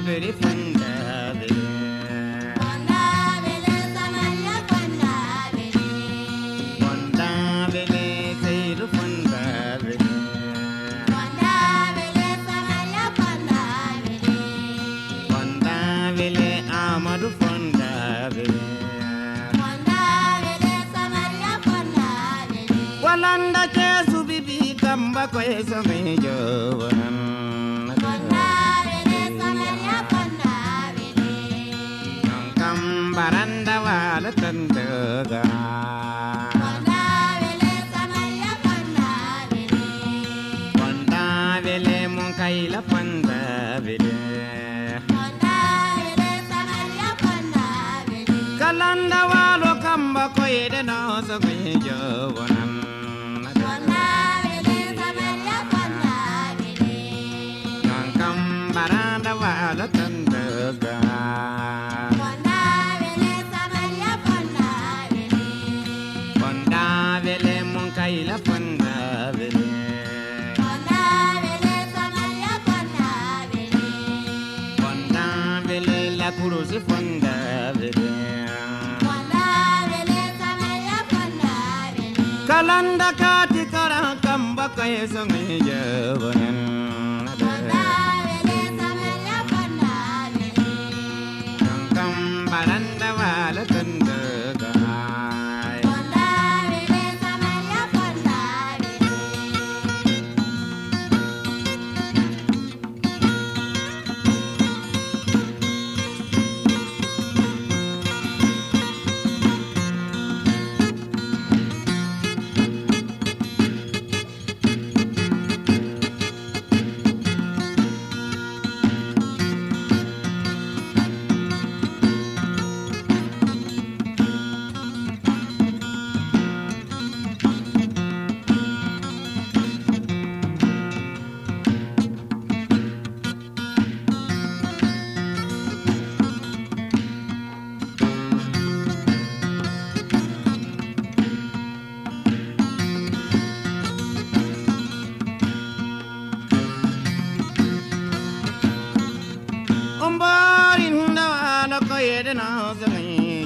fonda bere Walanda ke subibi kamba ko eso me walo kamba ko ede no so me jowanan Kam baranda wala tandaga Fonda bere mun kaila fonda bere Fonda bere la kurusi fonda bere कंद कर कंब कहे संग जवन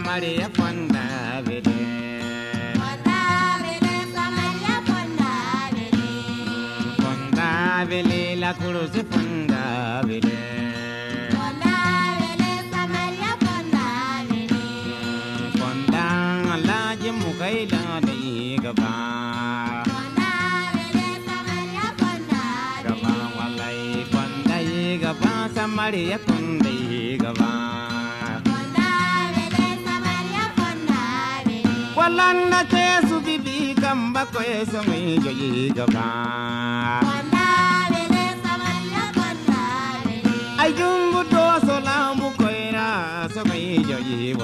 samaria bele Fonda bele la kurusi fonda bele Fonda alaji mukaila dai gaba Gaba walai fonda yi gaba samaria fonda yi gaba Walanda ke su bibi kamba ko eso me joyi gaba Ayungu do solamu koira so me joyi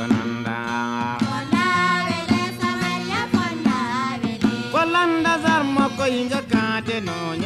Walanda zarma ko inga kate no nyami gama